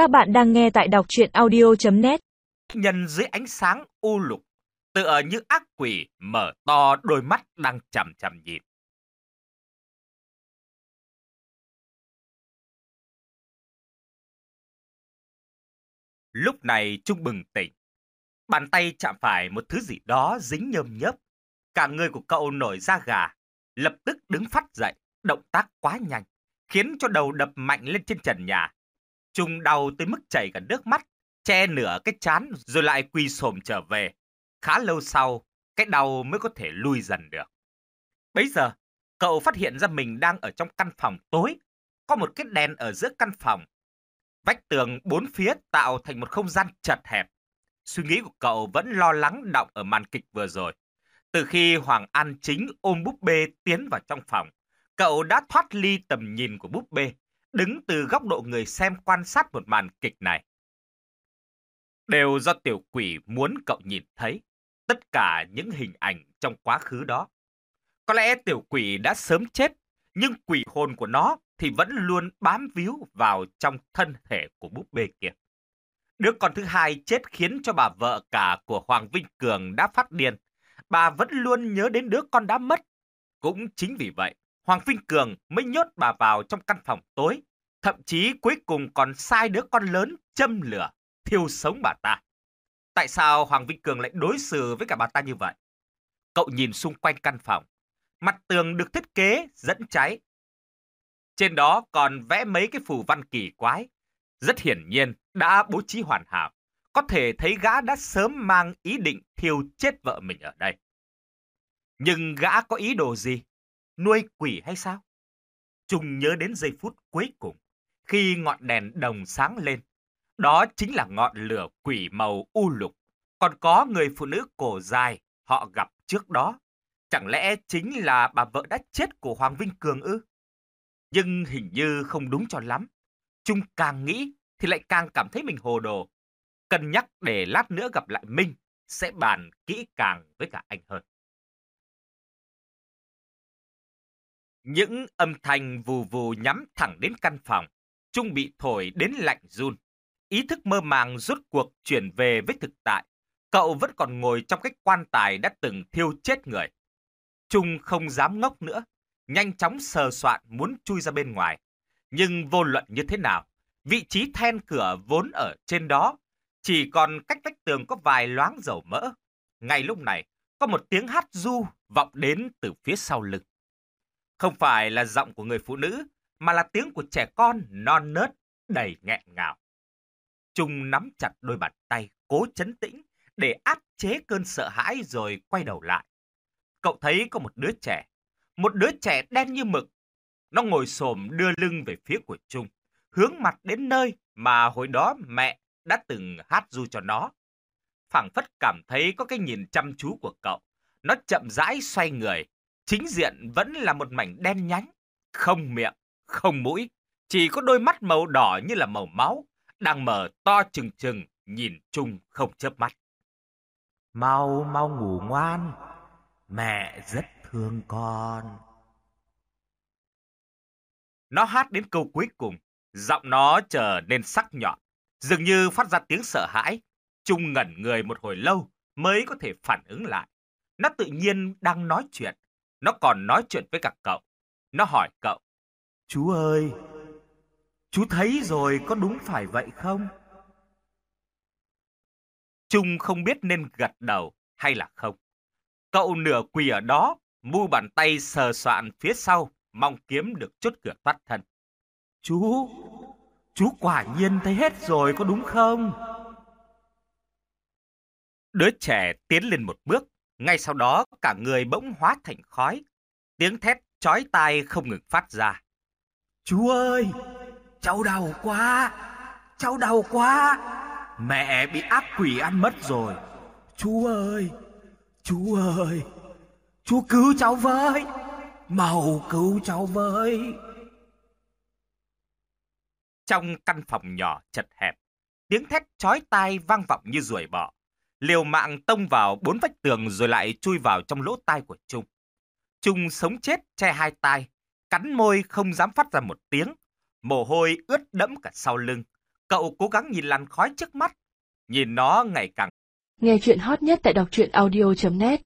Các bạn đang nghe tại đọc chuyện audio.net Nhân dưới ánh sáng u lục, tựa như ác quỷ mở to đôi mắt đang chằm chằm nhìn. Lúc này Trung bừng tỉnh. Bàn tay chạm phải một thứ gì đó dính nhơm nhớp. Cả người của cậu nổi da gà, lập tức đứng phát dậy, động tác quá nhanh, khiến cho đầu đập mạnh lên trên trần nhà. Trung đau tới mức chảy cả nước mắt, che nửa cái chán rồi lại quỳ xổm trở về. Khá lâu sau, cái đau mới có thể lui dần được. Bấy giờ, cậu phát hiện ra mình đang ở trong căn phòng tối, có một cái đèn ở giữa căn phòng. Vách tường bốn phía tạo thành một không gian chật hẹp. Suy nghĩ của cậu vẫn lo lắng động ở màn kịch vừa rồi. Từ khi Hoàng An Chính ôm búp bê tiến vào trong phòng, cậu đã thoát ly tầm nhìn của búp bê, đứng từ góc độ người xem quan sát một màn kịch này. Đều do tiểu quỷ muốn cậu nhìn thấy tất cả những hình ảnh trong quá khứ đó. Có lẽ tiểu quỷ đã sớm chết, nhưng quỷ hồn của nó thì vẫn luôn bám víu vào trong thân thể của búp bê kia. Đứa con thứ hai chết khiến cho bà vợ cả của Hoàng Vinh Cường đã phát điên. Bà vẫn luôn nhớ đến đứa con đã mất. Cũng chính vì vậy, Hoàng Vinh Cường mới nhốt bà vào trong căn phòng tối. Thậm chí cuối cùng còn sai đứa con lớn châm lửa, thiêu sống bà ta. Tại sao Hoàng Vinh Cường lại đối xử với cả bà ta như vậy? Cậu nhìn xung quanh căn phòng. Mặt tường được thiết kế dẫn cháy. Trên đó còn vẽ mấy cái phù văn kỳ quái. Rất hiển nhiên đã bố trí hoàn hảo. Có thể thấy gã đã sớm mang ý định thiêu chết vợ mình ở đây. Nhưng gã có ý đồ gì? Nuôi quỷ hay sao? Trung nhớ đến giây phút cuối cùng, khi ngọn đèn đồng sáng lên. Đó chính là ngọn lửa quỷ màu u lục. Còn có người phụ nữ cổ dài họ gặp trước đó. Chẳng lẽ chính là bà vợ đã chết của Hoàng Vinh Cường ư? Nhưng hình như không đúng cho lắm. Trung càng nghĩ thì lại càng cảm thấy mình hồ đồ. Cân nhắc để lát nữa gặp lại Minh sẽ bàn kỹ càng với cả anh hơn. Những âm thanh vù vù nhắm thẳng đến căn phòng. Trung bị thổi đến lạnh run. Ý thức mơ màng rốt cuộc chuyển về với thực tại. Cậu vẫn còn ngồi trong cái quan tài đã từng thiêu chết người. Trung không dám ngốc nữa. Nhanh chóng sờ soạn muốn chui ra bên ngoài. Nhưng vô luận như thế nào, vị trí then cửa vốn ở trên đó. Chỉ còn cách vách tường có vài loáng dầu mỡ. Ngay lúc này, có một tiếng hát du vọng đến từ phía sau lưng. Không phải là giọng của người phụ nữ, mà là tiếng của trẻ con non nớt, đầy nghẹn ngào. Trung nắm chặt đôi bàn tay, cố chấn tĩnh, để áp chế cơn sợ hãi rồi quay đầu lại. Cậu thấy có một đứa trẻ, một đứa trẻ đen như mực. Nó ngồi xổm đưa lưng về phía của Trung, hướng mặt đến nơi mà hồi đó mẹ đã từng hát du cho nó. phảng phất cảm thấy có cái nhìn chăm chú của cậu. Nó chậm rãi xoay người, chính diện vẫn là một mảnh đen nhánh, không miệng, không mũi, chỉ có đôi mắt màu đỏ như là màu máu, đang mở to trừng trừng, nhìn chung không chớp mắt. Mau mau ngủ ngoan, mẹ rất thương con. Nó hát đến câu cuối cùng, giọng nó trở nên sắc nhọn, dường như phát ra tiếng sợ hãi. Trung ngẩn người một hồi lâu mới có thể phản ứng lại. Nó tự nhiên đang nói chuyện, nó còn nói chuyện với cả cậu. Nó hỏi cậu. Chú ơi, chú thấy rồi có đúng phải vậy không? Trung không biết nên gật đầu hay là không. Cậu nửa quỳ ở đó, mu bàn tay sờ soạn phía sau, mong kiếm được chốt cửa thoát thân. Chú, chú quả nhiên thấy hết rồi có đúng không? Đứa trẻ tiến lên một bước, ngay sau đó cả người bỗng hóa thành khói. Tiếng thét chói tai không ngừng phát ra. Chú ơi, cháu đau quá, cháu đau quá. Mẹ bị ác quỷ ăn mất rồi. Chú ơi, chú ơi, chú cứu cháu với, mau cứu cháu với. Trong căn phòng nhỏ chật hẹp, tiếng thét chói tai vang vọng như ruồi bọ liều mạng tông vào bốn vách tường rồi lại chui vào trong lỗ tai của Trung. Trung sống chết che hai tai, cắn môi không dám phát ra một tiếng, mồ hôi ướt đẫm cả sau lưng. Cậu cố gắng nhìn làn khói trước mắt, nhìn nó ngày càng Nghe chuyện hot nhất tại đọc truyện audio.net